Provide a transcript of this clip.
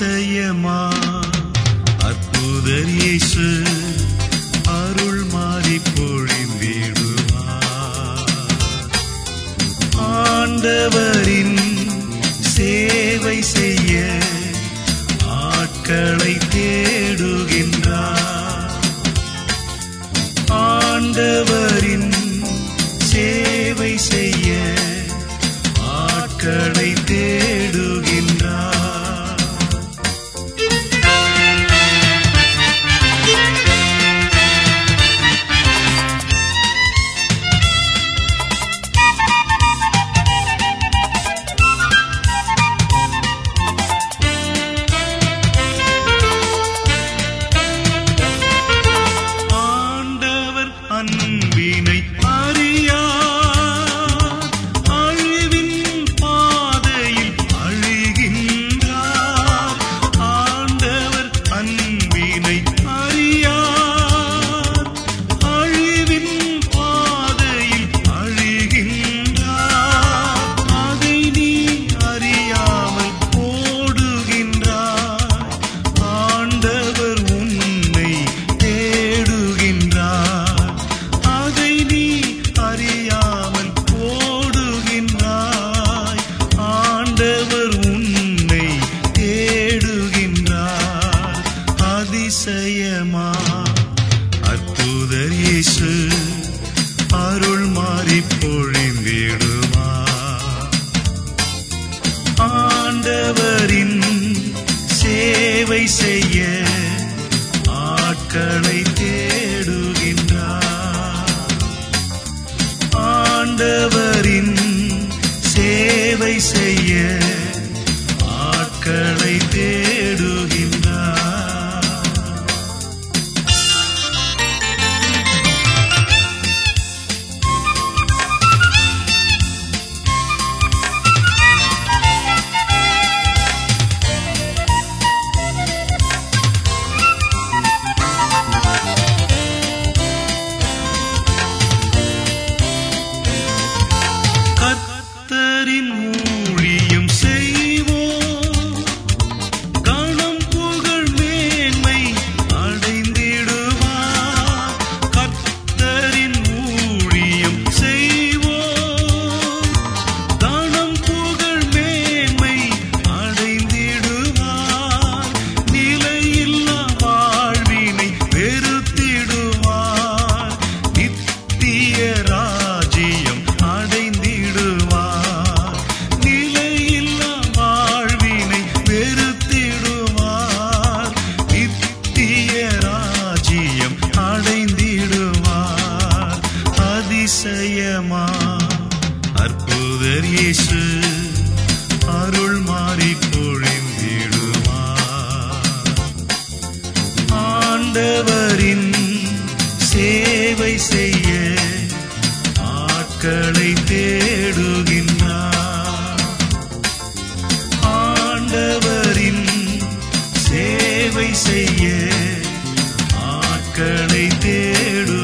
அதிசயமா அற்புதர் அருள் மாறி பொழிந்திடுவார் ஆண்டவரின் சேவை செய்ய ஆட்களை தேடுகின்றார். ஆண்டவரின் சேவை செய்ய அதிசயமா அற்புதர் இயேசு அருள் மாறி பொழிந்திடுமா? ஆண்டவரின் சேவை செய்ய ஆட்களை கர்த்தரின் ஊழியம் தேடும்